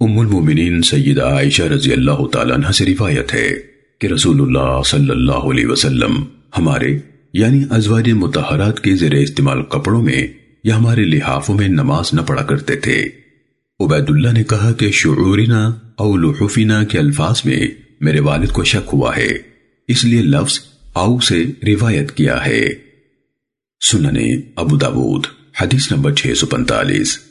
ام المومنین سیدہ عائشہ رضی اللہ تعالیٰ عنہ سے روایت ہے کہ رسول اللہ صلی اللہ علیہ وسلم ہمارے یعنی ازواج متحرات کے زیر استعمال کپڑوں میں یا ہمارے لحافوں میں نماز نہ پڑھا کرتے تھے۔ عبید اللہ نے کہا کہ شعورنا او لحفنا کے الفاظ میں میرے والد کو شک ہوا ہے۔ اس لیے لفظ آؤ سے روایت کیا ہے۔ سننے ابو داود، حدیث نمبر 645